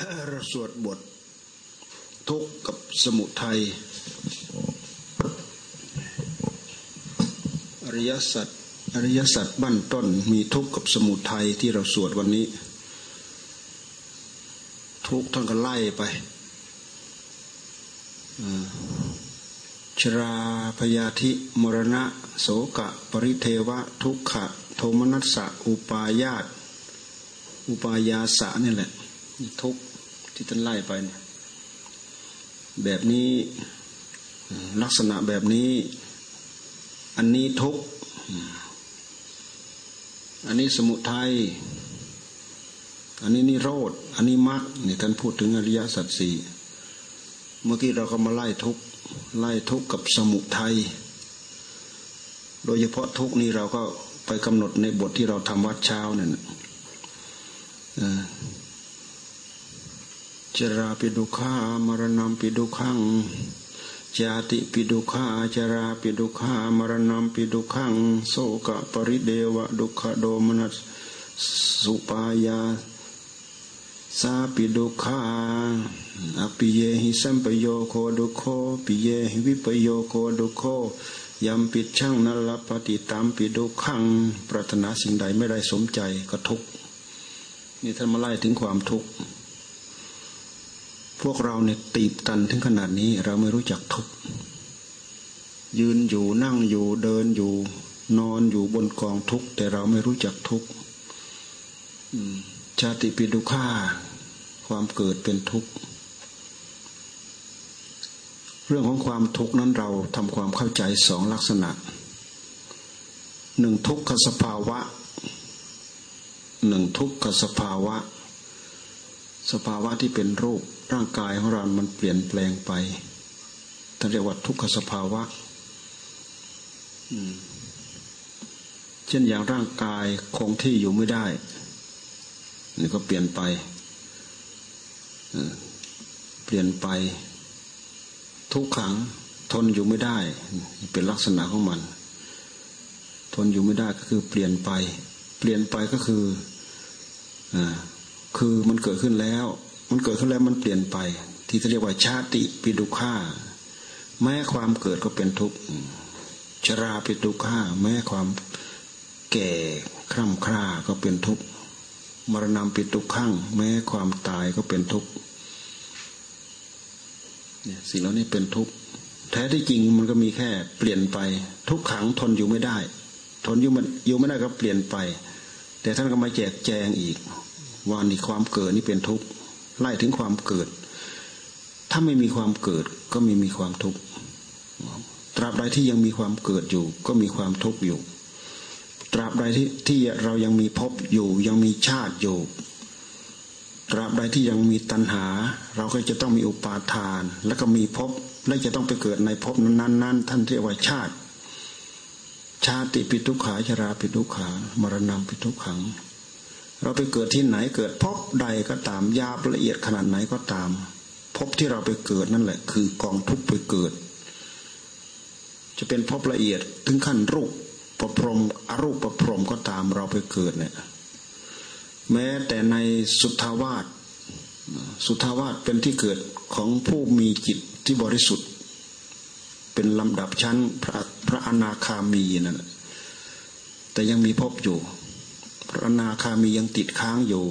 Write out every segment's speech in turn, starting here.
เราสวดบท ทุกกับสมุทัยอริยสัจอริยสัจบั้นต้น มีทุกกับสมุทัยที่เราสวดวันนี้ ทุกท่านก็ไล่ไปชราพยาธิมรณะ โสกะ ปริเทวะ ทุกขะ โทมนัสสะ อุปายาตอุปายาสะนี่แหละทุก ที่ท่านไล่ไปเนี่ยแบบนี้ลักษณะแบบนี้ อันนี้ทุกอันนี้สมุทัยอันนี้นิโรธอันนี้มรรคนี่ท่านพูดถึงอริยสัจสี่เมื่อกี้เราก็มาไล่ทุกไล่ทุกกับสมุทัยโดยเฉพาะทุกนี้เราก็ไปกำหนดในบทที่เราทำวัดเช้านั่น จราปิดุขามรณะปิดุขังจาติปิดุขาจราปิดุขามรณะปิดุขังโสกะปริเดวะดุขโดมนัสสุปายาสาปิดุขาอปิเยหิสัมปโยโคดุโคปิเยหิวิปโยโคดุโคยำปิดช่างนัลปฏิตามปิดุขังปรารถนาสิ่งใดไม่ได้สมใจก็ทุกนี่ท่านมาไล่ถึงความทุกข์ พวกเราเนี่ยตีบตันถึงขนาดนี้ เราไม่รู้จักทุกยืนอยู่นั่งอยู่เดินอยู่ นอนอยู่บนกองทุกแต่เราไม่รู้จักทุกชาติปิดุข่าความเกิดเป็นทุกข์เรื่องของความทุกข์นั้นเราทำความเข้าใจสองลักษณะหนึ่งทุกขสภาวะหนึ่งทุกขสภาวะ สภาวะที่เป็นรูป ร่างกายของเรา มันเปลี่ยนแปลงไปท่านเรียกว่าทุกขสภาวะเช่นอย่างร่างกายคงที่อยู่ไม่ได้ นี่ก็เปลี่ยนไป เปลี่ยนไป ทุกขัง ทนอยู่ไม่ได้ เป็นลักษณะของมัน ทนอยู่ไม่ได้ก็คือเปลี่ยนไป เปลี่ยนไปก็คืออคือมันเกิดขึ้นแล้ว มันเกิดขึ้นแล้วมันเปลี่ยนไป ที่เรียกว่าชาติปิดุข่าแม้ความเกิดก็เป็นทุกข์ชราปิดุข่าแม้ความแก่คร่ำคร่าก็เป็นทุกข์มรณะปิดุขังแม้ความตายก็เป็นทุกข์เนี่ยสิ่งเหล่านี้เป็นทุกข์แท้ที่จริงมันก็มีแค่เปลี่ยนไป ทุกขังทนอยู่ไม่ได้ ทนอยู่มันอยู่ไม่ได้ก็เปลี่ยนไป แต่ท่านก็มาแจกแจงอีกว่านี่ความเกิดนี่เป็นทุกข์ ไล่ถึงความเกิด ถ้าไม่มีความเกิดก็ไม่มีความทุกข์ตราบใดที่ยังมีความเกิดอยู่ ก็มีความทุกข์อยู่ ตราบใดที่ที่เรายังมีภพอยู่ ยังมีชาติอยู่ ตราบใดที่ยังมีตัณหา เราก็จะต้องมีอุปาทาน แล้วก็มีภพและจะต้องไปเกิดในภพนั้นๆท่านเรียกว่าชาติ ชาติปิทุขาชราปิทุขามรณะปิทุขัง เราไปเกิดที่ไหนเกิดพบใดก็ตามยาละเอียดขนาดไหนก็ตาม พบที่เราไปเกิดนั่นแหละ คือกองทุกไปเกิด จะเป็นพบละเอียดถึงขั้นรูปประพรมอรูปประพรมก็ตามเราไปเกิดเนี่ยแม้แต่ในสุทธาวาสสุทธาวาสเป็นที่เกิดของผู้มีจิตที่บริสุทธิ์ เป็นลำดับชั้นพระพระอนาคามีนั่นแต่ยังมีพบอยู่ พระอนาคามียังติดค้างอยู่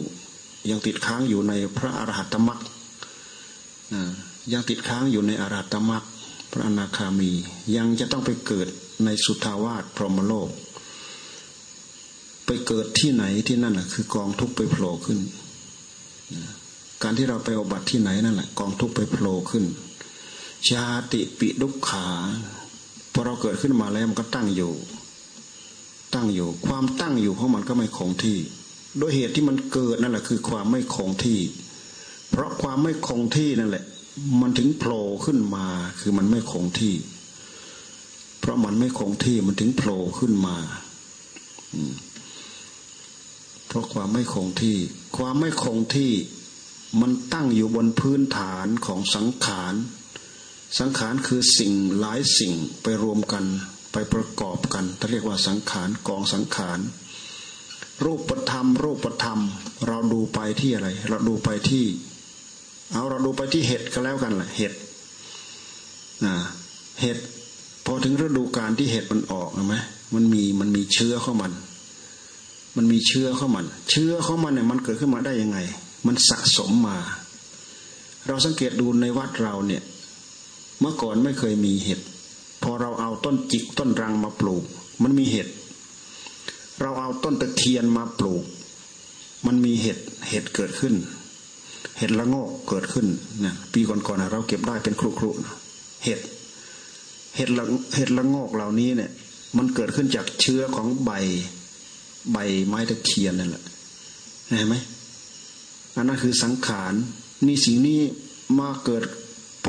ยังติดค้างอยู่ในพระอรหัตมรรคยังติดค้างอยู่ในอรหัตมรรคพระอนาคามียังจะต้องไปเกิดในสุทาวาสพรหมโลก ไปเกิดที่ไหนที่นั่นแหะคือกองทุกไปโผล่ขึ้น การที่เราไปอบัติที่ไหนนั่นแหละกองทุกไปโผล่ขึ้น ชาติปิดุขาพอเราเกิดขึ้นมาแล้วมันก็ตั้งอยู่ ตั้งอยู่ ความตั้งอยู่ของมันก็ไม่คงที่ โดยเหตุที่มันเกิดนั่นแหละคือความไม่คงที่ เพราะความไม่คงที่นั่นแหละ มันถึงโผล่ขึ้นมาคือมันไม่คงที่ เพราะมันไม่คงที่มันถึงโผล่ขึ้นมาเพราะความไม่คงที่ ความไม่คงที่มันตั้งอยู่บนพื้นฐานของสังขาร สังขารคือสิ่งหลายสิ่งไปรวมกัน ไปประกอบกันถ้าเรียกว่าสังขารกองสังขาร รูปธรรม รูปธรรม เราดูไปที่อะไร เราดูไปที่ เอาเราดูไปที่เห็ดก็แล้วกันแหละเห็ดนะเห็ดพอถึงฤดูกาลที่เห็ดมันออกไหมมันมีมันมีเชื้อเข้ามัน มันมีเชื้อเข้ามัน เชื้อเข้ามันเนี่ยมันเกิดขึ้นมาได้ยังไง มันสะสมมา เราสังเกตดูในวัดเราเนี่ย เมื่อก่อนไม่เคยมีเห็ด พอเราเอาต้นจิกต้นรังมาปลูก มันมีเห็ดเราเอาต้นตะเคียนมาปลูก มันมีเห็ดเห็ดเกิดขึ้น เห็ดละโงกเกิดขึ้นเนี่ยปีก่อนๆเราเก็บได้เป็นครุๆเห็ดเห็ดละเห็ดละโงกเหล่านี้เนี่ย มันเกิดขึ้นจากเชื้อของใบใบไม้ตะเคียนนั่นแหละเห็นไหมอันนั้นคือสังขารนี่สิ่งนี้มาเกิด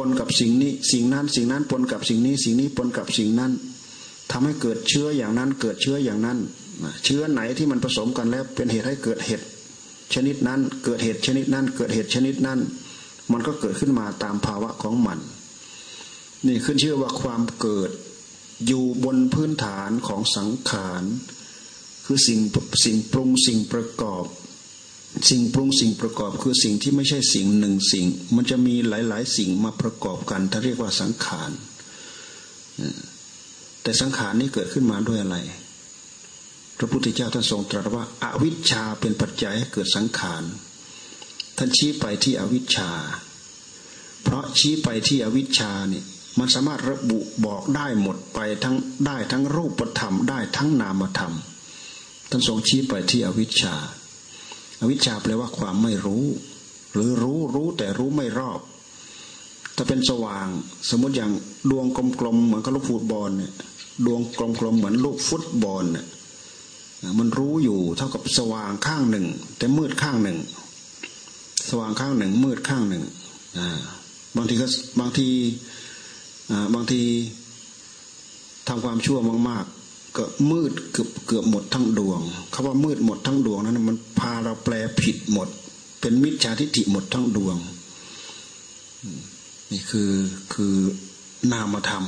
นกับสิ่งนี้สิ่งนั้น สิ่งนั้นปนกับสิ่งนี้ สิ่งนี้ปนกับสิ่งนั้นทำให้เกิดเชื้ออย่างนั้น เกิดเชื้ออย่างนั้นเชื้อไหนที่มันผสมกันแล้วเป็นเหตุให้เกิดเห็ดชนิดนั้น เกิดเหตุชนิดนั้น เกิดเหตุชนิดนั้น มันก็เกิดขึ้นมาตามภาวะของมัน นี่ขึ้นชื่อว่าความเกิดอยู่บนพื้นฐานของสังขาร คือสิ่งสิ่งปรุงสิ่งประกอบ สิ่งปรุงสิ่งประกอบคือสิ่งที่ไม่ใช่สิ่งหนึ่งสิ่ง มันจะมีหลาย ๆ สิ่งมาประกอบกันถ้าเรียกว่าสังขารแต่สังขารนี้เกิดขึ้นมาด้วยอะไร พระพุทธเจ้าท่านทรงตรัสว่าอาวิชชาเป็นปัจจัยให้เกิดสังขารท่านชี้ไปที่อวิชชา เพราะชี้ไปที่อวิชชาเนี่ยมันสามารถระบุบอกได้หมดไปทั้งได้ทั้งรูปธรรมได้ทั้งนามธรรมท่านทรงชี้ไปที่อวิชชา อวิชชาแปลว่าความไม่รู้ หรือรู้รู้แต่รู้ไม่รอบ ถ้าเป็นสว่าง สมมติอย่างดวงกลมๆเหมือนกับลูกฟุตบอลเนี่ยดวงกลมๆเหมือนลูกฟุตบอลเนี่ยมันรู้อยู่เท่ากับสว่างข้างหนึ่ง แต่มืดข้างหนึ่ง สว่างข้างหนึ่ง มืดข้างหนึ่งบางทีก็บางทีบางทีทำความชั่วมากๆ ก็มืดเกือบเกือบหมดทั้งดวงคาว่ามืดหมดทั้งดวงนั้นมันพาเราแปลผิดหมด เป็นมิจฉาทิฏฐิหมดทั้งดวง นี่คือคือนามธรรม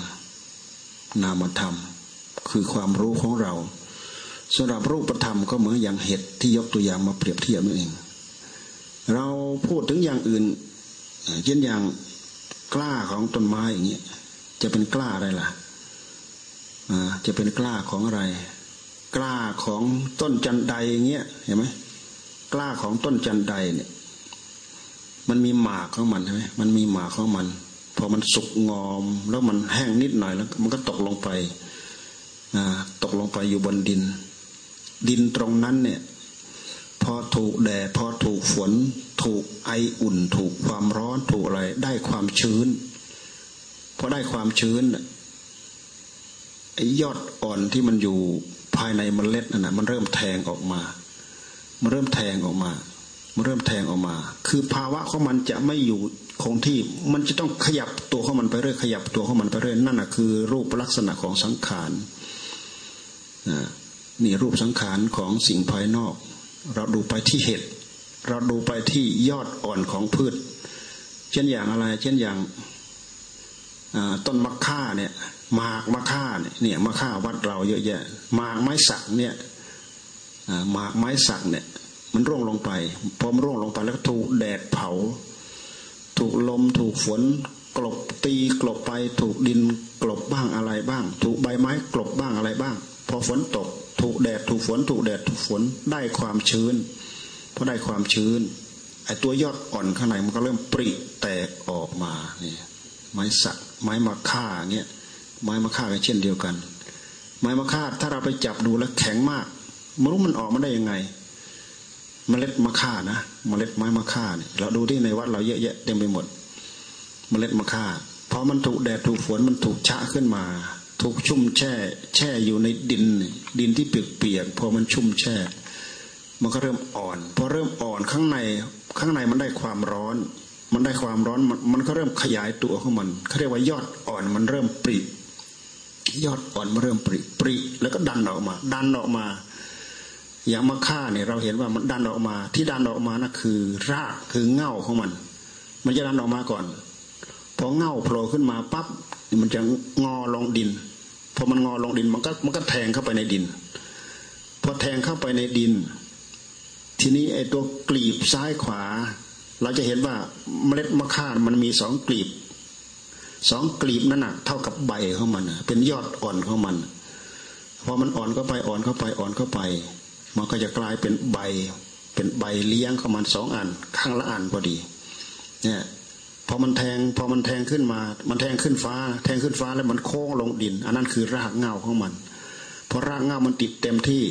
นามธรรม คือความรู้ของเราสำหรับรูปธรรมก็เหมือนอย่างเห็ดที่ยกตัวอย่างมาเปรียบเทียบนั่นเอง เราพูดถึงอย่างอื่นเช่นอย่างกล้าของต้นไม้อย่างเงี้ยจะเป็นกล้าอะไรล่ะ จะเป็นกล้าของอะไร กล้าของต้นจันไดอย่างเงี้ยเห็นไหมกล้าของต้นจันไดเนี่ย มันมีหมากของมันใช่ไหมมันมีหมากของมัน พอมันสุกงอม แล้วมันแห้งนิดหน่อยแล้ว มันก็ตกลงไปตกลงไปอยู่บนดิน ดินตรงนั้นเนี่ย พอถูกแดดพอถูกฝน ถูกไออุ่น ถูกความร้อนถูกอะไร ได้ความชื้นพอได้ความชื้น ไอ้ยอดอ่อนที่มันอยู่ภายในมเมล็ดนั่นนะมันเริ่มแทงออกมา มันเริ่มแทงออกมา มันเริ่มแทงออกมา คือภาวะของมันจะไม่อยู่คงที่ มันจะต้องขยับตัวของมันไปเรื่อยขยับตัวของมันไปเรื่อยนั่นนะคือ รูปลักษณะของสังขารนี่รูปสังขารของสิ่งภายนอก เราดูไปที่เห็ดเราดูไปที่ยอดอ่อนของพืช เช่นอย่างอะไร เช่นอย่างต้นมะข่าเนี่ย หมากมะข่าเนี่ยมะข่าวัดเราเยอะแยะหมากไม้สักเนี่ยหมากไม้สักเนี่ย มันร่วงลงไปพอมันร่วงลงไปแล้วถูกแดดเผา ถูกลมถูกฝน กลบตีกลบไปถูกดินกลบบ้างอะไรบ้าง ถูกใบไม้กลบบ้างอะไรบ้าง พอฝนตก ถูกแดดถูกฝน ถูกแดดถูกฝนได้ความชื้นพอได้ความชื้นไอ้ตัวยอดอ่อนข้างในมันก็เริ่มปริแตกออกมานี่ไม้สักไม้มะค่าเงี้ย ไม้มะค่าก็เช่นเดียวกัน ไม้มะค่าถ้าเราไปจับดูแล้วแข็งมากไม่รู้มันออกมาได้ยังไงเมล็ดมะค่านะเมล็ดไม้มะค่าเนี่ยเราดูที่ในวัดเราเยอะแยะเต็มไปหมดเมล็ดมะค่าพอมันถูกแดดถูกฝนมันถูกชะขึ้นมา ถูกชุ่มแช่ แช่อยู่ในดิน ดินที่เปียกๆพอมันชุ่มแช่ มันก็เริ่มอ่อนพอเริ่มอ่อนข้างในข้างในมันได้ความร้อน มันได้ความร้อนมันก็เริ่มขยายตัวของมันเขาเรียกว่ายอดอ่อนมันเริ่มปริ ยอดอ่อนมันเริ่มปริปริแล้วก็ดันออกมา ดันออกมา อย่างมะข่าเนี่ยเราเห็นว่ามันดันออกมา ที่ดันออกมานะคือ รากคือเง่าของมัน มันจะดันออกมาก่อนพอเง่าโผล่ขึ้นมาปั๊บมันจะงอลงดินพอมันงอลงดินมันก็มันก็แทงเข้าไปในดินพอแทงเข้าไปในดิน ทีนี้ไอ้ตัวกลีบซ้ายขวา เราจะเห็นว่าเมล็ดมะข่ามันมีสองกลีบ สองกลีบนั่นน่ะเท่ากับใบของมันเป็นยอดอ่อนของมันพอมันอ่อนเข้าไปอ่อนเข้าไปอ่อนเข้าไป มันก็จะกลายเป็นใบ เป็นใบเลี้ยงของมันสองอัน ข้างละอันพอดี เนี่ยพอมันแทงพอมันแทงขึ้นมา มันแทงขึ้นฟ้า แทงขึ้นฟ้าแล้วมันโค้งลงดิน อันนั้นคือรากเงาของมันพอรากเงามันติดเต็มที่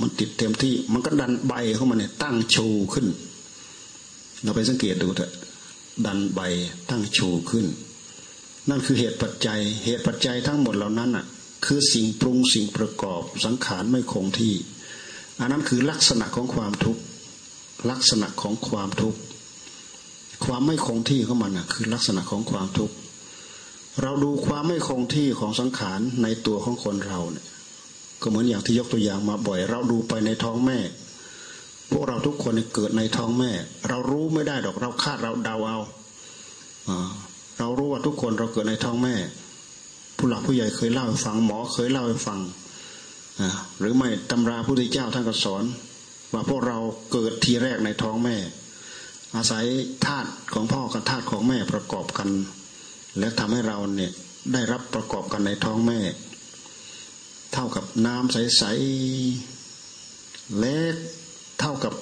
มันติดเต็มที่ มันก็ดันใบของมันเนี่ยตั้งชูขึ้น เราไปสังเกตดูเถอะดันใบตั้งชูขึ้น นั่นคือเหตุปัจจัย เหตุปัจจัยทั้งหมดเหล่านั้นอะ คือสิ่งปรุงสิ่งประกอบสังขารไม่คงที่ อันนั้นคือลักษณะของความทุกข์ลักษณะของความทุกข์ความไม่คงที่ของมันอะ คือลักษณะของความทุกข์เราดูความไม่คงที่ของสังขารในตัวของคนเราเนี่ย ก็เหมือนอย่างที่ยกตัวอย่างมาบ่อย เราดูไปในท้องแม่ พวกเราทุกคนเกิดในท้องแม่ เรารู้ไม่ได้ดอกเราคาดเราเดาเอา เรารู้ว่าทุกคนเราเกิดในท้องแม่ ผู้หลักผู้ใหญ่เคยเล่าให้ฟังหมอเคยเล่าให้ฟังหรือไม่ตำราพุทธเจ้าท่านก็สอน ว่าพวกเราเกิดทีแรกในท้องแม่ อาศัยธาตุของพ่อกับธาตุของแม่ประกอบกัน และทำให้เราเนี่ยได้รับประกอบกันในท้องแม่ เท่ากับน้ำใสๆเล็กเท่ากับ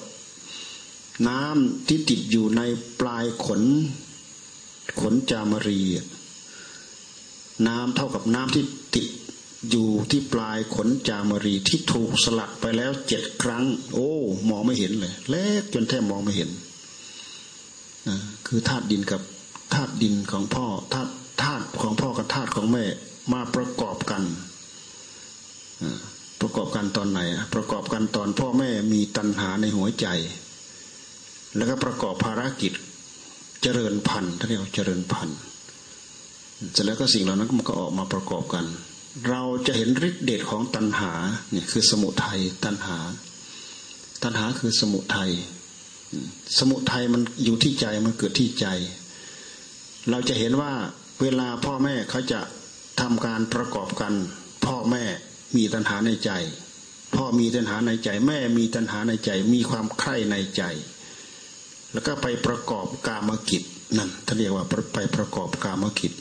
น้ำที่ติดอยู่ในปลายขน ขนจามรี น้ำเท่ากับน้ำที่ติดอยู่ที่ปลายขนจามรีที่ถูกสลัดไปแล้วเจ็ดครั้ง โอ้ มองไม่เห็นเลยเล็กจนแทบมองไม่เห็นคือธาตุดินกับธาตุดินของพ่อธาตุธาตุของพ่อกับธาตุของแม่มาประกอบกันประกอบกันตอนไหน ประกอบกันตอนพ่อแม่มีตัณหาในหัวใจ แล้วก็ประกอบภารกิจ เจริญพันธุ์ท่านเรียกว่าเจริญพันธุ์เสร็จแล้วก็สิ่งเหล่านั้นมันก็ออกมาประกอบกัน เราจะเห็นฤทธิเดชของตัณหาเนี่ยคือสมุทัยตัณหา ตัณหาคือสมุทัยสมุทัยมันอยู่ที่ใจมันเกิดที่ใจ เราจะเห็นว่าเวลาพ่อแม่เขาจะทำการประกอบกัน พ่อแม่มีตัณหาในใจ พ่อมีตัณหาในใจ แม่มีตัณหาในใจ มีความใคร่ในใจ แล้วก็ไปประกอบกามกิจนั่นท่านเรียกว่าไปประกอบกามกิจ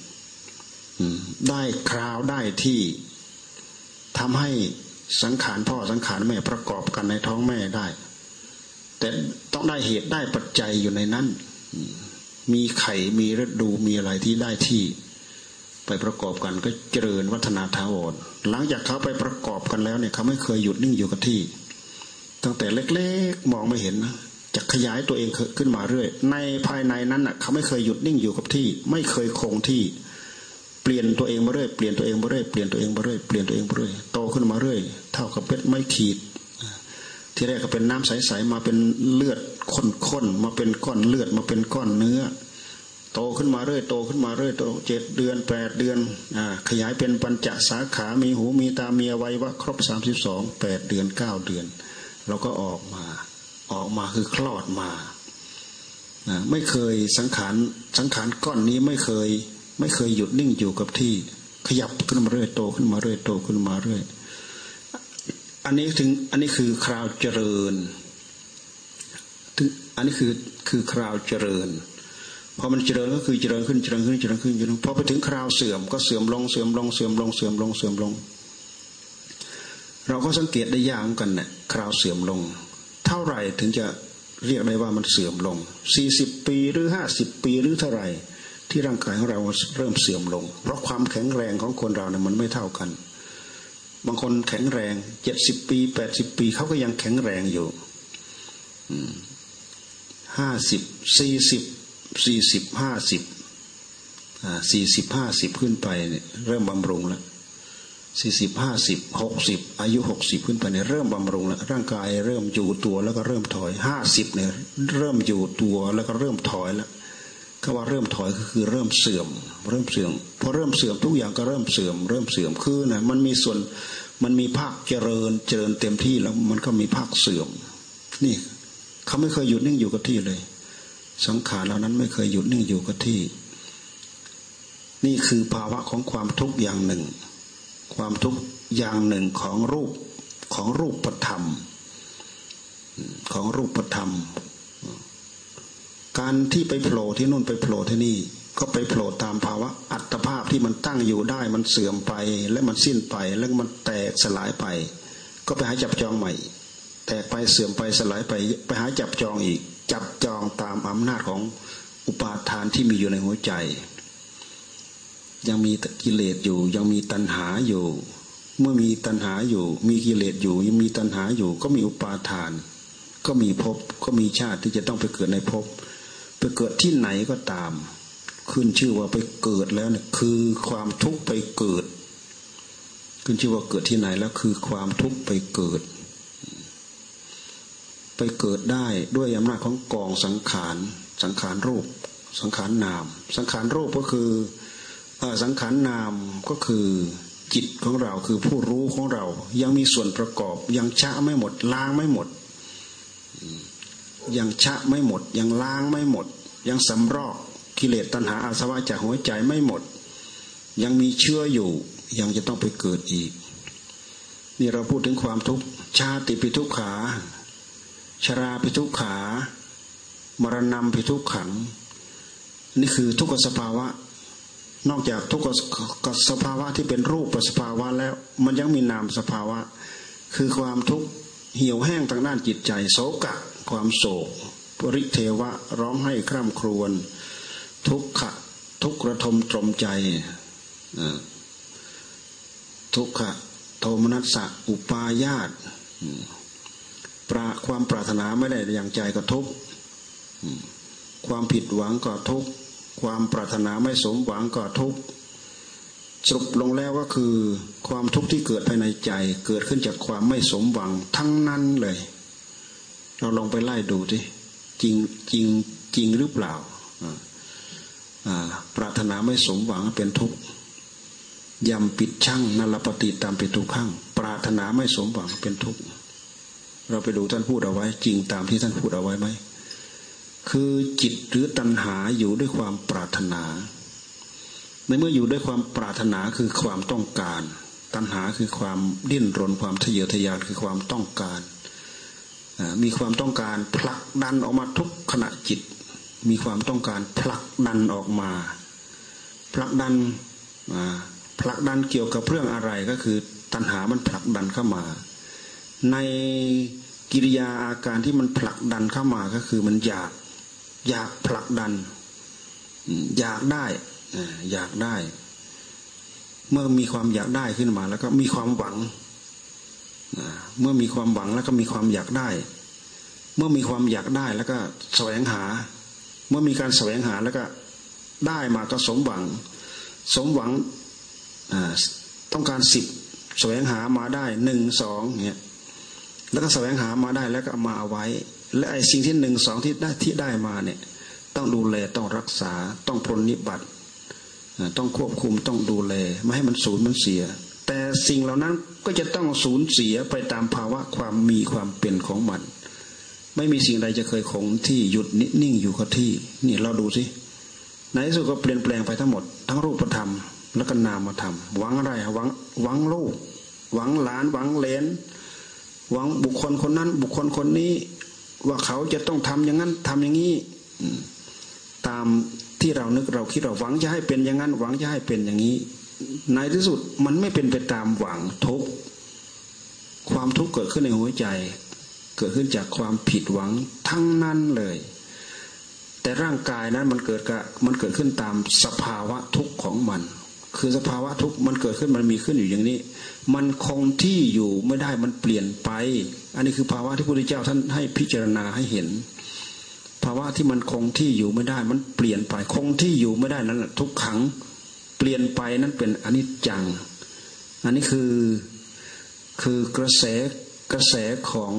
ได้คราวได้ที่ทำให้สังขารพ่อสังขารแม่ประกอบกันในท้องแม่ได้ แต่ต้องได้เหตุได้ปัจจัยอยู่ในนั้น มีไข่มีฤดูมีอะไรที่ได้ที่ ไปประกอบกันก็เจริญวัฒนาทาวรหลังจากเขาไปประกอบกันแล้วเนี่ยเขาไม่เคยหยุดนิ่งอยู่กับที่ ตั้งแต่เล็กๆมองไม่เห็นนะ จะขยายตัวเองขึ้นมาเรื่อย ในภายในนั้นอะเขาไม่เคยหยุดนิ่งอยู่กับที่ ไม่เคยคงที่ เปลี่ยนตัวเองมาเรื่อยเปลี่ยนตัวเองมาเรื่อยเปลี่ยนตัวเองมาเรื่อยเปลี่ยนตัวเองมาเรื่อยโตขึ้นมาเรื่อย เท่ากับเพชรไม่ขีด ที่แรกก็เป็นน้ำใสๆมาเป็นเลือดข้นๆมาเป็นก้อนเลือดมาเป็นก้อนเนื้อ โตขึ้นมาเรื่อยโตขึ้นมาเรื่อยโตเจ็ดเดือนแปดเดือนอ่าขยายเป็นปัญจสาขามีหูมีตามีอวัยวะครบสามสิบสองแปดเดือนเก้าเดือน เราก็ออกมา ออกมาคือคลอดมาไม่เคยสังขารสังขารก้อนนี้ไม่เคย ไม่เคยหยุดนิ่งอยู่กับที่ ขยับขึ้นมาเรื่อยโตขึ้นมาเรื่อยโตขึ้นมาเรื่อยอันนี้ถึงอันนี้คือคราวเจริญถึงอันนี้คือคือคราวเจริญพอมันเจริญก็คือเจริญขึ้นเจริญขึ้นเจริญขึ้นเจริญพอไปถึงคราวเสื่อมก็เสื่อมลงเสื่อมลงเสื่อมลงเสื่อมลงเสื่อมลง เราก็สังเกตได้ยากกันเนะ่ยคราวเสื่อมลง เท่าไหร่ถึงจะเรียกได้ว่ามันเสื่อมลงสี่สิบปีหรือห้าสิบปีหรือเท่าไหร่ที่ร่างกายของเราเริ่มเสื่อมลง เพราะความแข็งแรงของคนเราเนี่ยมันไม่เท่ากัน บางคนแข็งแรงเจ็ดสิบปีแปดสิบปีเขาก็ยังแข็งแรงอยู่ห้าสิบสี่สิบสี่สิบห้าสิบสี่สิบห้าสิบขึ้นไปเนี่ยเริ่มบำรุงแล้ว สี่สิบห้าสิบหกสิบอายุหกสิบขึ้นไปเนี่ยเริ่มบำรุงแล้วร่างกายเริ่มอยู่ตัวแล้วก็เริ่มถอยห้าสิบเนี่ยเริ่มอยู่ตัวแล้วก็เริ่มถอยแล้วคำว่าเริ่มถอยก็คือเริ่มเสื่อม เริ่มเสื่อมพอเริ่มเสื่อมทุกอย่างก็เริ่มเสื่อม เริ่มเสื่อมคือนะมันมีส่วนมันมีภาคเจริญเจริญเต็มที่แล้วมันก็มีภาคเสื่อม นี่เขาไม่เคยหยุดนิ่งอยู่กับที่เลย สังขารเหล่านั้นไม่เคยหยุดนิ่งอยู่กับที่ นี่คือภาวะของความทุกข์อย่างหนึ่ง ความทุกข์อย่างหนึ่งของรูปของรูปธรรม ของรูปธรรมกการที่ไปโผล่ที่นู่นไปโผล่ที่นี่ ก็ไปโผล่ตามภาวะอัตภาพที่มันตั้งอยู่ได้มันเสื่อมไป และมันสิ้นไปแล้วมันแตกสลายไป ก็ไปหาจับจองใหม่ แตกไปเสื่อมไปสลายไป ไปหาจับจองอีก จับจองตามอำนาจของอุปาทานที่มีอยู่ในหัวใจ ยังมีกิเลสอยู่ ยังมีตัณหาอยู่ เมื่อมีตัณหาอยู่ มีกิเลสอยู่ ยังมีตัณหาอยู่ ก็มีอุปาทาน ก็มีภพก็มีชาติที่จะต้องไปเกิดในภพไปเกิดที่ไหนก็ตาม ขึ้นชื่อว่าไปเกิดแล้วเนี่ยคือความทุกข์ไปเกิด ขึ้นชื่อว่าเกิดที่ไหนแล้วคือความทุกข์ไปเกิด ไปเกิดได้ด้วยอำนาจของกองสังขารสังขารรูป สังขารนาม สังขารรูปก็คือ สังขารนามก็คือจิตของเราคือผู้รู้ของเรา ยังมีส่วนประกอบ ยังชะไม่หมด ล้างไม่หมด ยังชะไม่หมด ยังล้างไม่หมด ยังสำรอกกิเลสตัณหาอาสวะจากหัวใจไม่หมด ยังมีเชื้ออยู่ ยังจะต้องไปเกิดอีก นี่เราพูดถึงความทุกข์ชาติปิทุกขา ชราปิทุกขามรณะพิทุกขัง นี่คือทุกขสภาวะ นอกจากทุกขสภาวะที่เป็นรูปสภาวะแล้วมันยังมีนามสภาวะ คือความทุกข์เหี่ยวแห้งทางด้านจิตใจโศกะ ความโศกปริเทวะร้องให้คร่ำครวญทุกขะทุกระทมตรมใจทุกขะโทมนัสสะอุปายาตปราความปรารถนาไม่ได้อย่างใจก็ทุกความผิดหวังก็ทุกข์ ความปรารถนาไม่สมหวังก็ทุกข์สรุปลงแล้วก็คือ ความทุกข์ที่เกิดภายในใจ เกิดขึ้นจากความไม่สมหวังทั้งนั้นเลย เราลองไปไล่ดูสิจริงจริงจริงหรือเปล่าปรารถนาไม่สมหวังเป็นทุกข์ยำปิดช่างนลปฏิตามเป็นทุกขังปรารถนาไม่สมหวังเป็นทุกข์เราไปดูท่านพูดเอาไว้ จริงตามที่ท่านพูดเอาไว้ไหม คือจิตหรือตัณหาอยู่ด้วยความปรารถนา ในเมื่ออยู่ด้วยความปรารถนาคือความต้องการ ตัณหาคือความดิ้นรนความทะเยอทะยานคือความต้องการ มีความต้องการผลักดันออกมาทุกขณะจิต มีความต้องการผลักดันออกมาผลักดันผลักดันเกี่ยวกับเรื่องอะไรก็คือตัณหามันผลักดันเข้ามา ในกิริยาอาการที่มันผลักดันเข้ามาก็คือมันอยาก อยากผลักดัน อยากได้อยากได้ เมื่อมีความอยากได้ขึ้นมา แล้วก็มีความหวังเมื่อมีความหวังแล้วก็มีความอยากได้ เมื่อมีความอยากได้แล้วก็แสวงหา เมื่อมีการแสวงหาแล้วก็ได้มาก็สมหวัง สมหวังต้องการสิบแสวงหามาได้หนึ่งสองเนี่ยแล้วก็แสวงหามาได้แล้วก็มาเอาไว้ และไอ้สิ่งที่หนึ่งสองที่ได้ที่ได้มาเนี่ย ต้องดูแลต้องรักษาต้องพรนิบัติ ต้องควบคุมต้องดูแล ไม่ให้มันสูญมันเสีย แต่สิ่งเหล่านั้นก็จะต้องสูญเสียไปตามภาวะความมีความเป็นของมัน ไม่มีสิ่งใดจะเคยคงที่หยุดนิ่งอยู่กับที่ นี่เราดูสิในที่สุดก็เปลี่ยนแปลงไปทั้งหมด ทั้งรูปธรรมและก็นามธรรมหวังอะไรหวังหวังลูกหวังหลานหวังเลนหวังบุคคลคนนั้น บุคคลคนนี้ ว่าเขาจะต้องทำอย่างนั้นทำอย่างนี้ตามที่เรานึกเราคิดเราหวังจะให้เป็นอย่างนั้น หวังจะให้เป็นอย่างนี้ ในที่สุดมันไม่เป็นไปตามหวังทุกความทุกข์เกิดขึ้นในหัวใจ เกิดขึ้นจากความผิดหวังทั้งนั้นเลย แต่ร่างกายนั้นมันเกิดกับมันเกิดขึ้นตามสภาวะทุกข์ของมัน คือสภาวะทุกข์มันเกิดขึ้นมันมีขึ้นอยู่อย่างนี้ มันคงที่อยู่ไม่ได้มันเปลี่ยนไปอันนี้คือภาวะที่พระพุทธเจ้าท่านให้พิจารณาให้เห็น ภาวะที่มันคงที่อยู่ไม่ได้ มันเปลี่ยนไปคงที่อยู่ไม่ได้นั้นทุกขังเปลี่ยนไปนั้นเป็นอนิจจัง อันนี้คือคือกระแสกระแสของ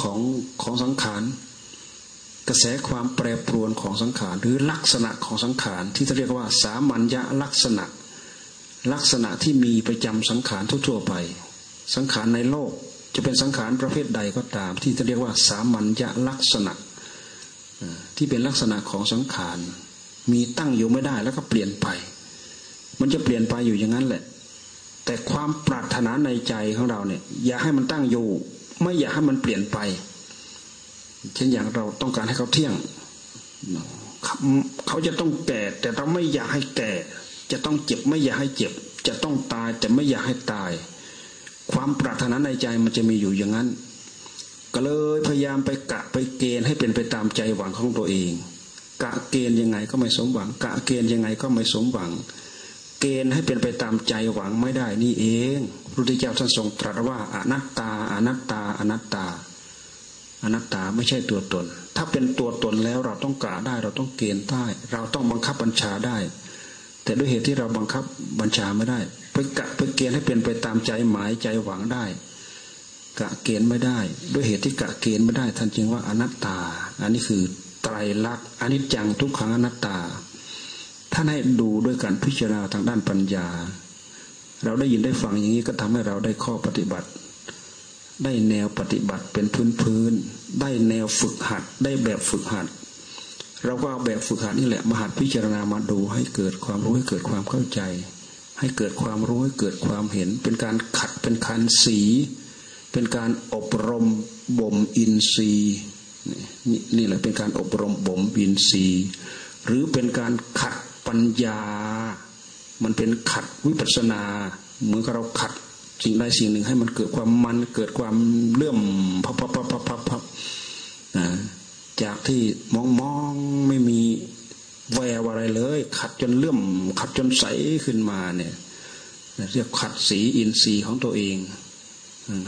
ของของสังขารกระแสความแปรปรวนของสังขารหรือลักษณะของสังขารที่เรียกว่า สามัญญลักษณะ ลักษณะที่มีประจำสังขารทั่วๆไป สังขารในโลก จะเป็นสังขารประเภทใดก็ตาม ที่จะเรียกว่าสามัญญลักษณะที่เป็นลักษณะของสังขาร มีตั้งอยู่ไม่ได้แล้วก็เปลี่ยนไป มันจะเปลี่ยนไปอยู่อย่างนั้นแหละ แต่ความปรารถนาในใจของเราเนี่ย อย่าให้มันตั้งอยู่ ไม่อยากให้มันเปลี่ยนไป เช่นอย่างเราต้องการให้เขาเที่ยง เขาจะต้องแก่แต่เราไม่อยากให้แก่ จะต้องเจ็บไม่อยากให้เจ็บ จะต้องตายแต่ไม่อยากให้ตาย ความปรารถนาในใจมันจะมีอยู่อย่างนั้น ก็เลยพยายามไปกะไปเกณฑ์ให้เป็นไปตามใจหวังของตัวเอง กะเกณฑ์ยังไงก็ไม่สมหวัง กะเกณฑ์ยังไงก็ไม่สมหวัง เกณฑ์ให้เป็นไปตามใจหวังไม่ได้นี่เองพระพุทธเจ้าท่านทรงตรัสว่าอนัตตา อนัตตา อนัตตา อนัตตาไม่ใช่ตัวตน ถ้าเป็นตัวตนแล้วเราต้องกาได้ เราต้องเกณฑ์ได้ เราต้องบังคับบัญชาได้ แต่ด้วยเหตุที่เราบังคับบัญชาไม่ได้ ไปกะไปเกณฑ์ให้เป็นไปตามใจหมายใจหวังได้ กะเกณฑ์ไม่ได้ ด้วยเหตุที่กะเกณฑ์ไม่ได้ท่านจึงว่าอนัตตา อันนี้คือไตรลักษณ์อนิจจังทุกขังอนัตตาท่านให้ดูด้วยการพิจารณาทางด้านปัญญา เราได้ยินได้ฟังอย่างนี้ก็ทำให้เราได้ข้อปฏิบัติ ได้แนวปฏิบัติเป็นพื้นพื้น ได้แนวฝึกหัด ได้แบบฝึกหัด เราก็เอาแบบฝึกหัดนี่แหละมาหัดพิจารณามาดูให้เกิดความรู้ให้เกิดความเข้าใจ ให้เกิดความรู้ให้เกิดความเห็น เป็นการขัดเป็นการสี เป็นการอบรมบ่มอินทรีย์นี่นี่แหละเป็นการอบรมบ่มอินทรีย์ หรือเป็นการขัดปัญญา มันเป็นขัดวิปัสนา เหมือนกับเราขัดสิ่งใดสิ่งหนึ่งให้มันเกิดความมันเกิดความเลื่อมพับพับพับพับพับพับจากที่มองมองไม่มี แววอะไรเลย ขัดจนเลื่อม ขัดจนใสขึ้นมาเนี่ยเรียกขัดสีอินทรีย์ของตัวเอง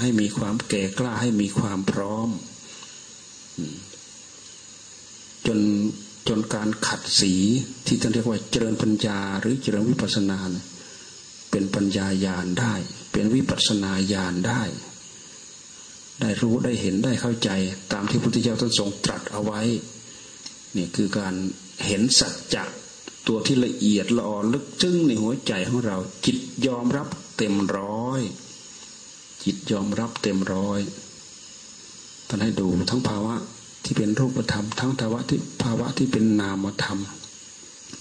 ให้มีความแก่กล้าให้มีความพร้อม จนจนการขัดสีที่ท่านเรียกว่าเจริญปัญญา หรือเจริญวิปัสสนาเป็นปัญญาญาณได้ เป็นวิปัสนาญาณได้ ได้รู้ได้เห็นได้เข้าใจ ตามที่พุทธเจ้าท่านทรงตรัสเอาไว้นี่คือการ เห็นสัจจะตัวที่ละเอียดละออลึกซึ้งในหัวใจของเรา จิตยอมรับเต็มร้อย จิตยอมรับเต็มร้อยท่านให้ดูทั้งภาวะที่เป็นรูปธรรม ทั้งภาวะที่ภาวะที่เป็นนามธรรม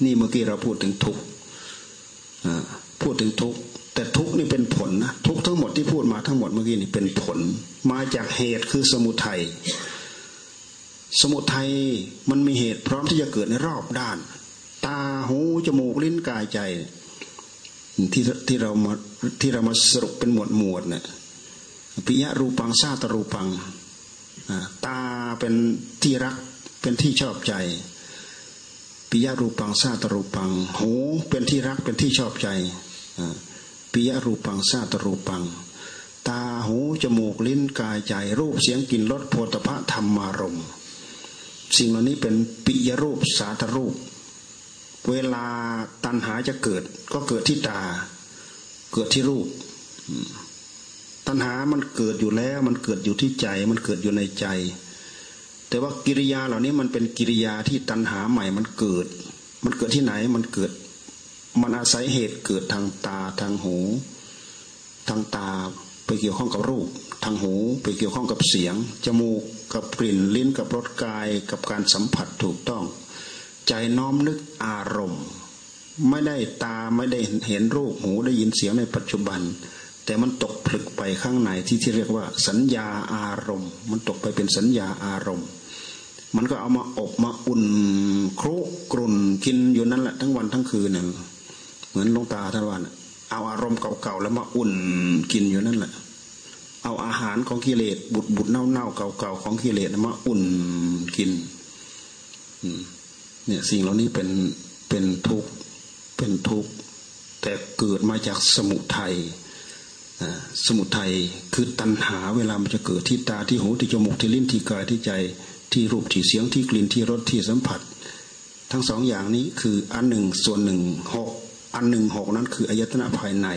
นี่เมื่อกี้เราพูดถึงทุกพูดถึงทุกแต่ทุกนี่เป็นผลนะทุกทั้งหมดที่พูดมาทั้งหมดเมื่อกี้นี่เป็นผล มาจากเหตุคือสมุทัย สมุทัยมันมีเหตุพร้อมที่จะเกิดในรอบด้าน ตาหูจมูกลิ้นกายใจที่ที่เรามาที่เรามาสรุปเป็นหมวดหมวดเนี่ยปิยะรูปังซาตรูปังตาเป็นที่รักเป็นที่ชอบใจ ปิยะรูปังซาตรูปัง หูเป็นที่รักเป็นที่ชอบใจปิยรูปังซาตรูปัง ตาหูจมูกลิ้นกายใจ รูปเสียงกลิ่นรสโพธพะธรรมารม สิ่งเหล่านี้เป็นปิยรูปสาตรูป เวลาตัณหาจะเกิด ก็เกิดที่ตา เกิดที่รูป ตัณหามันเกิดอยู่แล้ว มันเกิดอยู่ที่ใจ มันเกิดอยู่ในใจ แต่ว่ากิริยาเหล่านี้มันเป็นกิริยาที่ตัณหาใหม่มันเกิด มันเกิดที่ไหนมันเกิด มันอาศัยเหตุเกิดทางตาทางหู ทางตาไปเกี่ยวข้องกับรูป ทางหูไปเกี่ยวข้องกับเสียง จมูก กับกลิ่นลิ้นกับรสกายกับการสัมผัสถูกต้อง ใจน้อมนึกอารมณ์ ไม่ได้ตาไม่ได้เห็นรูปหูได้ยินเสียงในปัจจุบัน แต่มันตกผลึกไปข้างในที่ที่เรียกว่า สัญญาอารมณ์ มันตกไปเป็นสัญญาอารมณ์ มันก็เอามาอบมาอุ่นครุกรุ่นกินอยู่นั่นแหละทั้งวันทั้งคืนน่ะมือนลงตาท่านว่าเอาอารมณ์เก่าๆแล้วมาอุ่นกินอยู่นั่นแหละ เอาอาหารของกิเลสบุดบุดเน่าเน่าเก่าๆของกิเลสมาอุ่นกินเนี่ยสิ่งเหล่านี้เป็นเป็นทุกข์เป็นทุกข์แต่เกิดมาจากสมุทัยสมุทัยคือตัณหาเวลามันจะเกิดที่ตาที่หูที่จมูกที่ลิ้นที่กายที่ใจที่รูปที่เสียงที่กลิ่นที่รสที่สัมผัส ทั้งสองอย่างนี้คืออันหนึ่งส่วนหนึ่งหกอันหนึ่งหกนั้นคืออายตนะภายใน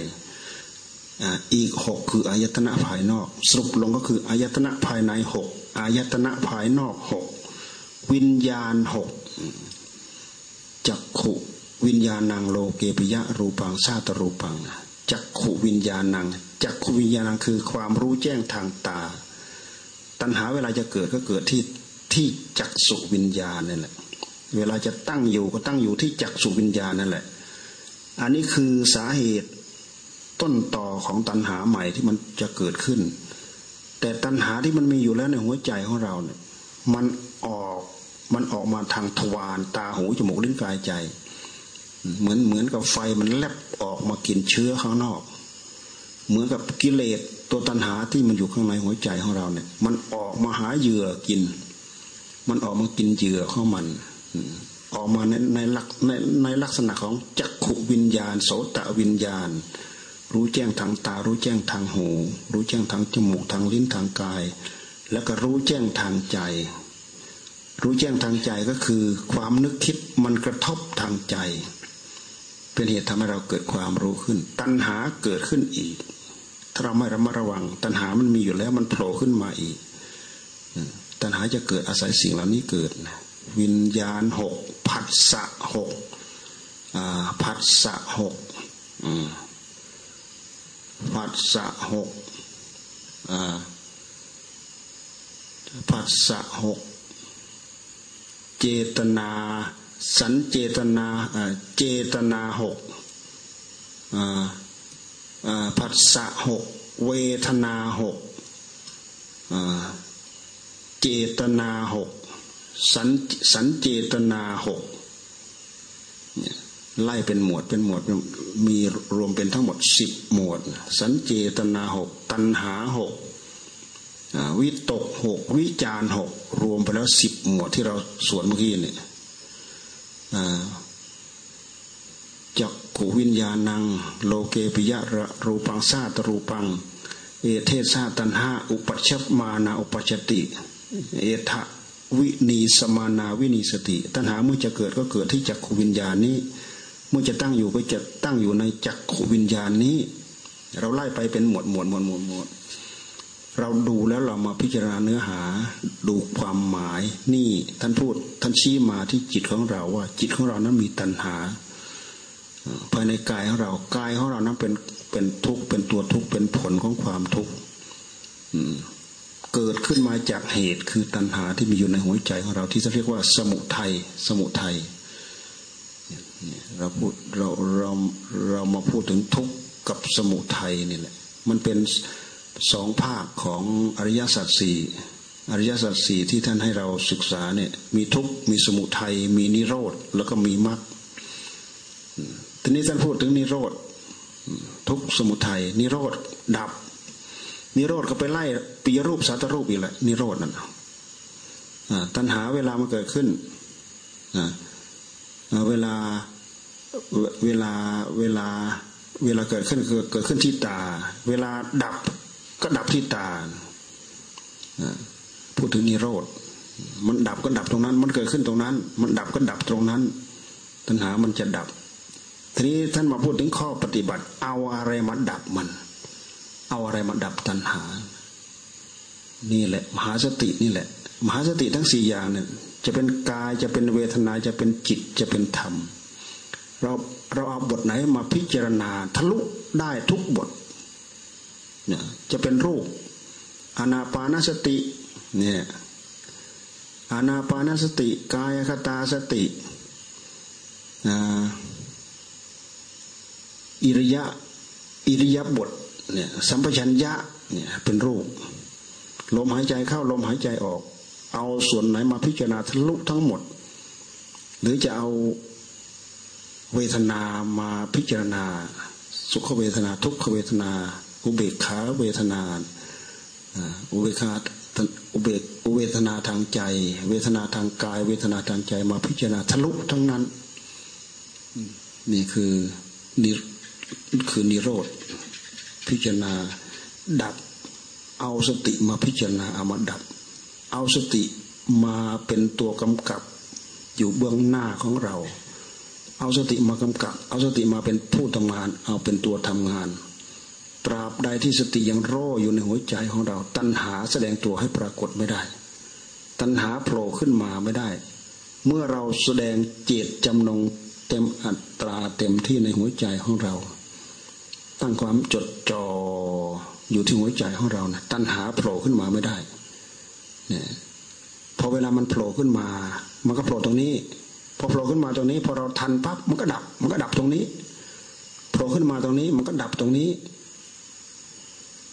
อีกหกคืออายตนะภายนอก สรุปลงก็คืออายตนะภายในหกอายตนะภายนอกหกวิญญาณหกจักขุวิญญาณังโลเกปิยะรูปังชาตรูปังจักขุวิญญาณังจักขุวิญญาณังคือความรู้แจ้งทางตา ตัณหาเวลาจะเกิดก็เกิดที่ที่จักสุวิญญาณนั่นแหละ เวลาจะตั้งอยู่ก็ตั้งอยู่ที่จักสุวิญญาณนั่นแหละ อันนี้คือสาเหตุ ต้นต่อของตัณหาใหม่ที่มันจะเกิดขึ้น แต่ตัณหาที่มันมีอยู่แล้วในหัวใจของเราเนี่ย มันออกมันออกมาทางทวารตาหูจมูกลิ้นกายใจ เหมือนเหมือนกับไฟมันแลบออกมากินเชื้อข้างนอก เหมือนกับกิเลสตัวตัณหาที่มันอยู่ข้างในหัวใจของเราเนี่ย มันออกมาหาเหยื่อกิน มันออกมากินเหยื่อของมันออกมาในในลักในในลักษณะของจักขุวิญญาณ โสตวิญญาณ รู้แจ้งทางตา รู้แจ้งทางหู รู้แจ้งทางจมูกทางลิ้นทางกาย แล้วก็รู้แจ้งทางใจ รู้แจ้งทางใจก็คือ ความนึกคิดมันกระทบทางใจ เป็นเหตุทำให้เราเกิดความรู้ขึ้น ตัณหาเกิดขึ้นอีก ถ้าเราไม่ระมัดระวัง ตัณหามันมีอยู่แล้วมันโผล่ขึ้นมาอีก ตัณหาจะเกิดอาศัยสิ่งเหล่านี้เกิด วิญญาณหกผัสสะหกผัสสะหก ผัสสะหกผัสสะหกเจตนา สันเจตนาเจตนาหกผัสสะหกเวทนาหกเจตนาหกสันสันเจตนาหก ไล่เป็นหมวดเป็นหมวดมีรวมเป็นทั้งหมดสิบหมวด สันเจตนาหกตัณหาหกวิตกหกวิจารหกรวมไปแล้วสิบหมวดที่เราสวดเมื่อกี้เนี่ยจักขูวิญญาณัง โลเกปิยะระรูปังซาตรูปัง เอเทศาตันหาอุปัชฌมานาอุปชติ เอทะวินีสมานาวินีสติ ตัณหาเมื่อจะเกิดก็เกิดที่จักขวิญญาณนี้ เมื่อจะตั้งอยู่ก็จะตั้งอยู่ในจักขวิญญาณนี้ เราไล่ไปเป็นหมวดหมวดหมวดหมวดหมวดเราดูแล้วเรามาพิจารณาเนื้อหา ดูความหมายนี่ท่านพูดท่านชี้มาที่จิตของเราว่า จิตของเรานั้นมีตัณหาภายในกายของเรากายของเรานั้นเป็นเป็นทุกข์เป็นตัวทุกข์เป็นผลของความทุกข์เกิดขึ้นมาจากเหตุคือตัณหาที่มีอยู่ในหัวใจของเราที่เรียกว่าสมุทัยสมุทัย เราพูดเราเราเรามาพูดถึงทุกข์กับสมุทัยนี่แหละ มันเป็นสองภาคของอริยสัจสี่อริยสัจสี่ที่ท่านให้เราศึกษาเนี่ย มีทุกข์มีสมุทัยมีนิโรธแล้วก็มีมรรคทีนี้ท่านพูดถึงนิโรธทุกสมุทัยนิโรธดับ นิโรธก็ไปไล่ปีรูปสัตรูปอีกแหละนิโรธนั่นตัณหาเวลามันเกิดขึ้น เวลาเวลาเวลาเวลาเกิดขึ้นคือเกิดขึ้นที่ตา เวลาดับก็ดับที่ตาพูดถึงนิโรธมันดับก็ดับตรงนั้น มันเกิดขึ้นตรงนั้น มันดับก็ดับตรงนั้น ตัณหามันจะดับ ทีนี้ท่านมาพูดถึงข้อปฏิบัติ เอาอะไรมาดับมัน เอาอะไรมาดับตัณหา นี่แหละ มหาสตินี่แหละ มหาสติทั้งสี่อย่างเนี่ย จะเป็นกายจะเป็นเวทนาจะเป็นจิตจะเป็นธรรม เราเราเอาบทไหนมาพิจารณาทะลุได้ทุกบทเนี่ยจะเป็นรูปอนาปานสติเนี่ยอนาปานสติ กายคตาสติอิริยะอิริยบทเนี่ยสัมปชัญญะเนี่ยเป็นรูป ลมหายใจเข้าลมหายใจออก เอาส่วนไหนมาพิจารณาทะลุทั้งหมด หรือจะเอาเวทนามาพิจารณา สุขเวทนาทุกขเวทนา อุเบกขาเวทนาอุเบกขาอุเบกเวทนาทางใจ เวทนาทางกาย เวทนาทางใจมาพิจารณาทะลุทั้งนั้น นี่คือนี่คือนิโรธพิจารณาดับ เอาสติมาพิจารณาเอามาดับ เอาสติมาเป็นตัวกำกับอยู่เบื้องหน้าของเรา เอาสติมากำกับ เอาสติมาเป็นผู้ทำงาน เอาเป็นตัวทำงาน ตราบใดที่สติยังร่ออยู่ในหัวใจของเรา ตัณหาแสดงตัวให้ปรากฏไม่ได้ ตัณหาโผล่ขึ้นมาไม่ได้ เมื่อเราแสดงเจตจำนงเต็มอัตราเต็มที่ในหัวใจของเรา ตั้งความจดจ่ออยู่ที่หัวใจของเรานะตัณหาโผล่ขึ้นมาไม่ได้ พอเวลามันโผล่ขึ้นมา มันก็โผล่ตรงนี้ พอโผล่ขึ้นมาตรงนี้ พอเราทันปั๊บมันก็ดับ มันก็ดับตรงนี้โผล่ขึ้นมาตรงนี้ มันก็ดับตรงนี้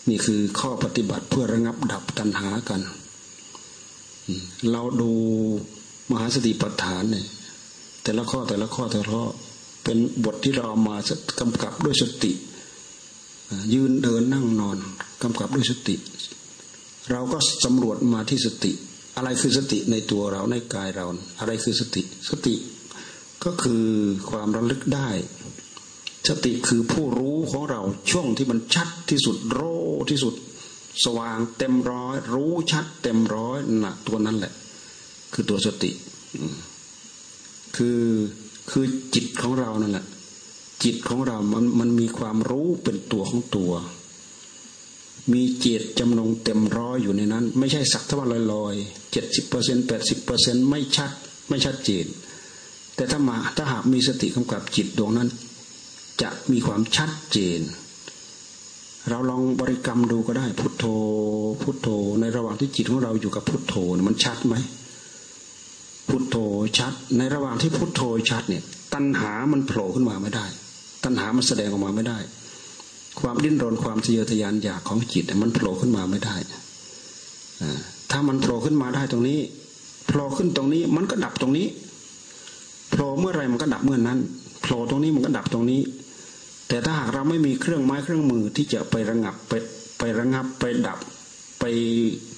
นี่คือข้อปฏิบัติเพื่อระงับดับตัณหากันเราดูมหาสติปัฏฐานเนี่ยแต่ละข้อแต่ละข้อแต่ละข้อเป็นบทที่เราเอามากำกับด้วยสติ ยืนเดินนั่งนอนกำกับด้วยสติ เราก็สำรวจมาที่สติ อะไรคือสติในตัวเราในกายเรา อะไรคือสติ สติก็คือความระลึกได้ สติคือผู้รู้ของเราช่วงที่มันชัดที่สุดโรที่สุด สว่างเต็มร้อย รู้ชัดเต็มร้อยนะตัวนั้นแหละ คือตัวสติคือคือจิตของเรานั่นแหละจิตของเรามันมันมีความรู้เป็นตัวของตัว มีเจตจำนงเต็มร้อยอยู่ในนั้น ไม่ใช่สักเท่าลอยๆเจ็ดสิบเปอร์เซ็นแปดสิบเปอร์เซ็นไม่ชัด ไม่ชัดเจน แต่ถ้ามาถ้าหากมีสติกำกับจิตดวงนั้น จะมีความชัดเจน เราลองบริกรรมดูก็ได้ พุทโธ พุทโธ ในระหว่างที่จิตของเราอยู่กับพุทโธมันชัดไหม พุทโธชัด ในระหว่างที่พุทโธชัดเนี่ย ตัณหามันโผล่ขึ้นมาไม่ได้ ตัณหามันแสดงออกมาไม่ได้ ความดิ้นรนความทะเยอทะยานอยากของจิตมันโผล่ขึ้นมาไม่ได้ถ้ามันโผล่ขึ้นมาได้ตรงนี้โผล่ขึ้นตรงนี้มันก็ดับตรงนี้โผล่เมื่อไรมันก็ดับเมื่อนั้นโผล่ตรงนี้มันก็ดับตรงนี้ แต่ถ้าหากเราไม่มีเครื่องไม้เครื่องมือที่จะไประงับไปไประงับไปดับ ไป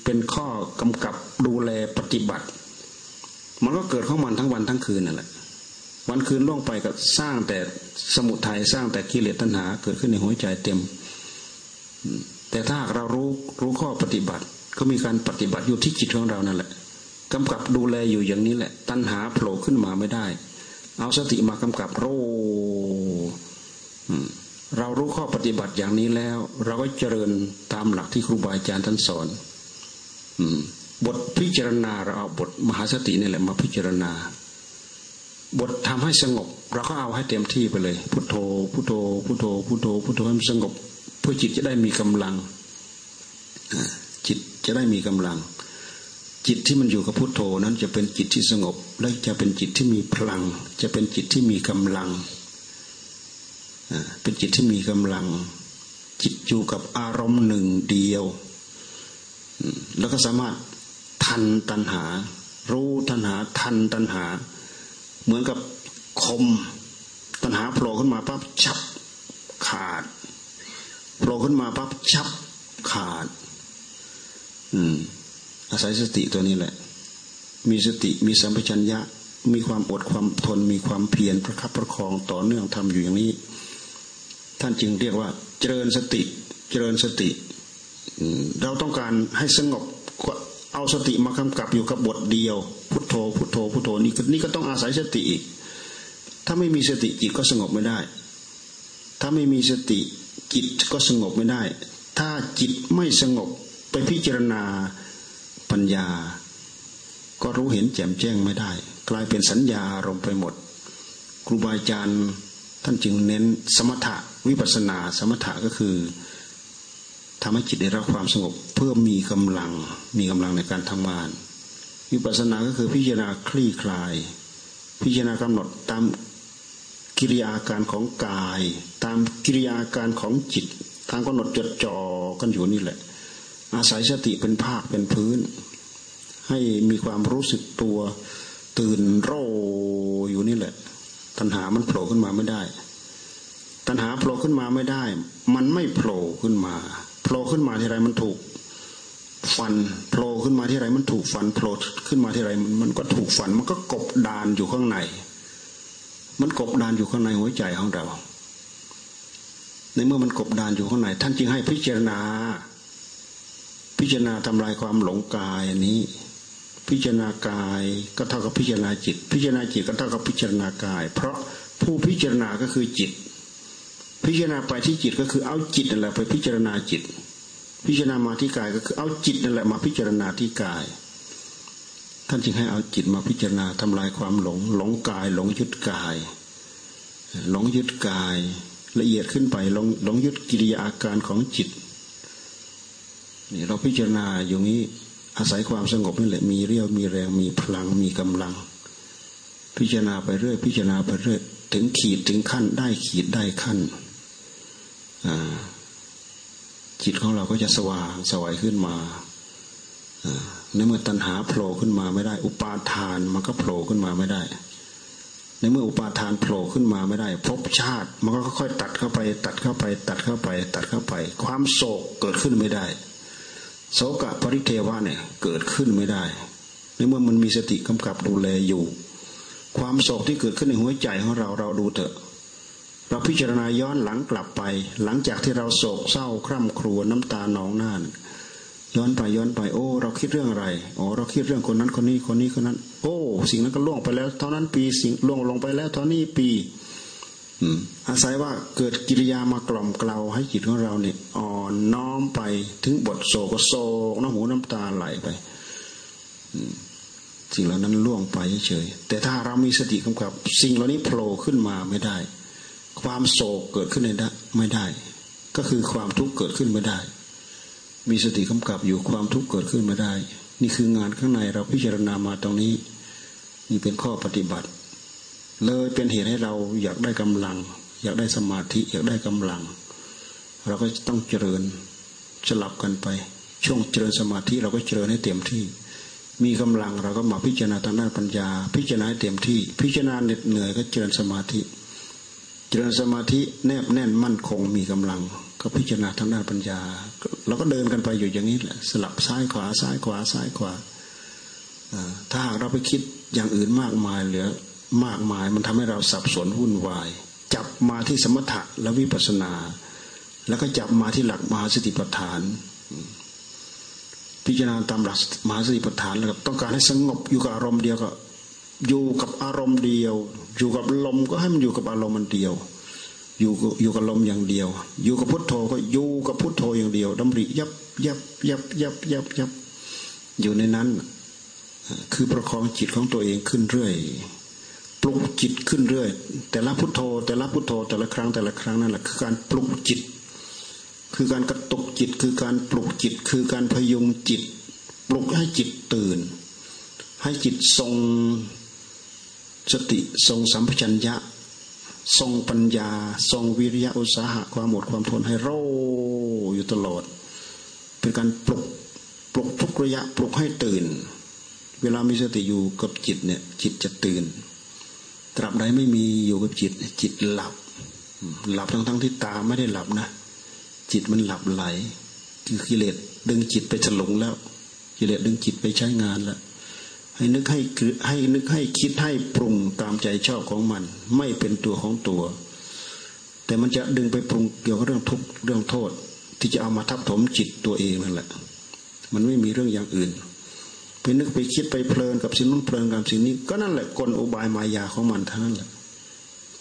เป็นข้อกำกับดูแลปฏิบัติ มันก็เกิดของมันทั้งวันทั้งคืนนั่นแหละ วันคืนล่วงไปก็สร้างแต่สมุทัยสร้างแต่กิเลสตัณหา เกิดขึ้นในหัวใจเต็ม แต่ถ้าเรารู้รู้ข้อปฏิบัติ ก็มีการปฏิบัติอยู่ที่จิตของเรานั่นแหละกำกับดูแลอยู่อย่างนี้แหละ ตัณหาโผล่ขึ้นมาไม่ได้ เอาสติมากำกับโรเรารู้ข้อปฏิบัติอย่างนี้แล้ว เราก็เจริญตามหลักที่ครูบาอาจารย์ท่านสอนอืมบทพิจารณาเราเอาบทมหาสตินี่แหละมาพิจารณา บททำให้สงบ เราก็เอาให้เต็มที่ไปเลย พุทโธ พุทโธ พุทโธ พุทโธ พุทโธให้มันสงบ เพื่อจิตจะได้มีกำลัง จิตจะได้มีกำลัง จิตที่มันอยู่กับพุทโธนั้นจะเป็นจิตที่สงบ และจะเป็นจิตที่มีพลัง จะเป็นจิตที่มีกำลัง เป็นจิตที่มีกำลัง จิตอยู่กับอารมณ์หนึ่งเดียว แล้วก็สามารถทันตัณหา รู้ตัณหา ทันตัณหา เหมือนกับคมตัณหาโผล่ขึ้นมาปั๊บชับขาดโผล่ขึ้นมาปั๊บชับขาด อืม อาศัยสติตัวนี้แหละ มีสติมีสัมปชัญญะ มีความอดความทน มีความเพียรประคับประคองต่อเนื่องทำอยู่อย่างนี้ ท่านจึงเรียกว่า เจริญสติ เจริญสติเราต้องการให้สงบ เอาสติมากำกับอยู่กับบทเดียว พุทโธ พุทโธ พุทโธนี่นี่ก็ต้องอาศัยสติอีก ถ้าไม่มีสติจิตก็สงบไม่ได้ ถ้าไม่มีสติจิตก็สงบไม่ได้ ถ้าจิตไม่สงบไปพิจารณาปัญญา ก็รู้เห็นแจ่มแจ้งไม่ได้ กลายเป็นสัญญาอารมณ์ไปหมด ครูบาอาจารย์ท่านจึงเน้นสมถะวิปัสนา สมถะก็คือ ทำให้จิตได้รับความสงบ เพื่อมีกำลังมีกำลังในการทำงาน วิปัสสนาก็คือพิจารณาคลี่คลาย พิจารณากำหนดตามกิริยาการของกาย ตามกิริยาการของจิต ทางกำหนดจดจ่อกันอยู่นี่แหละ อาศัยสติเป็นภาคเป็นพื้น ให้มีความรู้สึกตัวตื่นโรอยู่นี่แหละ ตัณหามันโผล่ขึ้นมาไม่ได้ ตัณหาโผล่ขึ้นมาไม่ได้ มันไม่โผล่ขึ้นมา ผล่ขึ้นมาที่ไรมันถูกฟันโผล่ขึ้นมาที่ไรมันถูกฟันโผล่ขึ้นมาที่ไรมันก็ถูกฟัน มันก็กบดานอยู่ข้างใน มันกบดานอยู่ข้างในหัวใจของเรา ในเมื่อมันกบดานอยู่ข้างใน ท่านจึงให้พิจารณา พิจารณาทำลายความหลงกายอันนี้ พิจารณากายก็เท่ากับพิจารณาจิต พิจารณาจิตก็เท่ากับพิจารณากาย เพราะผู้พิจารณาก็คือจิต พิจารณาไปที่จิตก็คือเอาจิตนั่นแหละไปพิจารณาจิต พิจารณามาที่กายก็คือเอาจิตนั่นแหละมาพิจารณาที่กาย ท่านจึงให้เอาจิตมาพิจารณาทำลายความหลง หลงกาย หลงยึดกาย หลงยึดกาย ละเอียดขึ้นไปหลงหลงยึดกิริยาอาการของจิตนี่เราพิจารณาอย่างนี้อาศัยความสงบนี่แหละมีเรี่ยวมีแรงมีพลังมีกำลัง พิจารณาไปเรื่อย พิจารณาไปเรื่อย ถึงขีดถึงขั้นได้ขีดได้ขั้น จิตของเราก็จะสว่างสวัยขึ้นมาในเมื่อตัณหาโผล่ขึ้นมาไม่ได้ อุปาทานมันก็โผล่ขึ้นมาไม่ได้ ในเมื่ออุปาทานโผล่ขึ้นมาไม่ได้ภพชาติ มันก็ค่อยๆตัดเข้าไป ตัดเข้าไป ตัดเข้าไป ตัดเข้าไป ความโศกเกิดขึ้นไม่ได้โศกะปริเทวะเนี่ยเกิดขึ้นไม่ได้ ในเมื่อมันมีสติกำกับดูแลอยู่ ความโศกที่เกิดขึ้นในหัวใจของเราเราดูเถอะ เราพิจารณาย้อนหลังกลับไป หลังจากที่เราโศกเศร้าคร่ำครวญน้ำตาหนองน่านย้อนไปย้อนไป โอ้ เราคิดเรื่องอะไรอ๋อเราคิดเรื่องคนนั้นคนนี้คนนี้คนนั้น โอ้ สิ่งนั้นก็ล่วงไปแล้ว เท่านั้นปีสิ่งล่วงลงไปแล้วเท่านี้ปีอาศัยว่าเกิดกิริยามากล่อมเกลาให้จิตของเราเนี่ยอ่อนน้อมไปถึงบทโศกโศกน้ำหูน้ำตาไหลไปสิ่งเหล่านั้นล่วงไปเฉยแต่ถ้าเรามีสติกำกับ สิ่งเหล่านี้โผล่ขึ้นมาไม่ได้ ความโศกเกิดขึ้นไม่ได้ ก็คือความทุกข์เกิดขึ้นไม่ได้ มีสติกำกับอยู่ความทุกข์เกิดขึ้นไม่ได้ นี่คืองานข้างในเราพิจารณามาตรงนี้ นี่เป็นข้อปฏิบัติ เลยเป็นเหตุให้เราอยากได้กำลัง อยากได้สมาธิอยากได้กำลัง เราก็ต้องเจริญสลับกันไป ช่วงเจริญสมาธิเราก็เจริญให้เต็มที่มีกำลังเราก็มาพิจารณาทางด้านปัญญา พิจารณาเต็มที่ พิจารณาเหน็ดเหนื่อยก็เจริญสมาธิ เจริญสมาธิแนบแน่นมั่นคงมีกำลัง ก็พิจารณาทางด้านปัญญาเราก็เดินกันไปอยู่อย่างนี้แหละสลับซ้ายขวาซ้ายขวาซ้ายขวาถ้าหากเราไปคิดอย่างอื่นมากมายเหลือมากมายมันทำให้เราสับสนวุ่นวาย จับมาที่สมถะและวิปัสนา แล้วก็จับมาที่หลักมหาสติปัฏฐาน พิจารณาตามหลักมหาสติปัฏฐานแล้วต้องการให้สงบอยู่กับอารมณ์เดียวก็ อยู่กับอารมณ์เดียว อยู่กับลมก็ให้มันอยู่กับอารมณ์มันเดียว อยู่อยู่กับลมอย่างเดียว อยู่กับพุทโธก็อยู่กับพุทโธอย่างเดียวดำริยับยับยับยับยับยับอยู่ในนั้น คือประคองจิตของตัวเองขึ้นเรื่อยปลุกจิตขึ้นเรื่อย แต่ละพุทโธ แต่ละพุทโธ แต่ละครั้งแต่ละครั้งนั่นแหละคือการปลุกจิต คือการกระตุกจิต คือการปลุกจิต คือการพยุงจิต ปลุกให้จิตตื่น ให้จิตทรง สติทรงสัมปชัญญะ ทรงปัญญา ทรงวิริยะอุตสาหะความหมดความทนให้โรอยู่ตลอด เป็นการปลุกปลุกทุกระยะปลุกให้ตื่น เวลามีสติอยู่กับจิตเนี่ยจิตจะตื่น ตราบใดไม่มีอยู่กับจิต จิตหลับ หลับทั้งทั้งที่ตาไม่ได้หลับนะ จิตมันหลับไหล คือกิเลสดึงจิตไปฉลงแล้ว กิเลสดึงจิตไปใช้งานแล้ว ให้นึกให้ให้นึกให้คิดให้ปรุงตามใจชอบของมัน ไม่เป็นตัวของตัว แต่มันจะดึงไปปรุงเกี่ยวกับเรื่องทุกเรื่องโทษ ที่จะเอามาทับถมจิตตัวเองนั่นแหละ มันไม่มีเรื่องอย่างอื่น ไปนึกไปคิดไปเพลินกับสิ่งนู้นเพลินกับสิ่งนี้ ก็นั่นแหละกลอุบายมายาของมันท่านั้นแหละ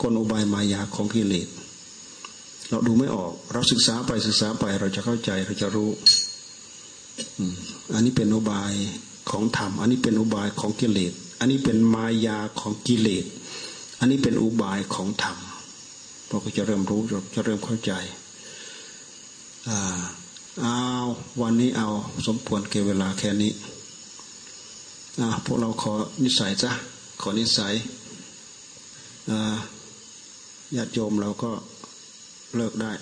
กลอุบายมายาของกิเลสเราดูไม่ออกเราศึกษาไปศึกษาไปเราจะเข้าใจเราจะรู้อันนี้เป็นอุบาย ของธรรม อันนี้เป็นอุบายของกิเลส อันนี้เป็นมายาของกิเลส อันนี้เป็นอุบายของธรรมเราก็จะเริ่มรู้จะเริ่มเข้าใจอ่าเอาวันนี้เอาสมควรเก็บเวลาแค่นี้พวกเราขอนิสัยจ้ะขอนิสัยญาติโยมเราก็เลิกได้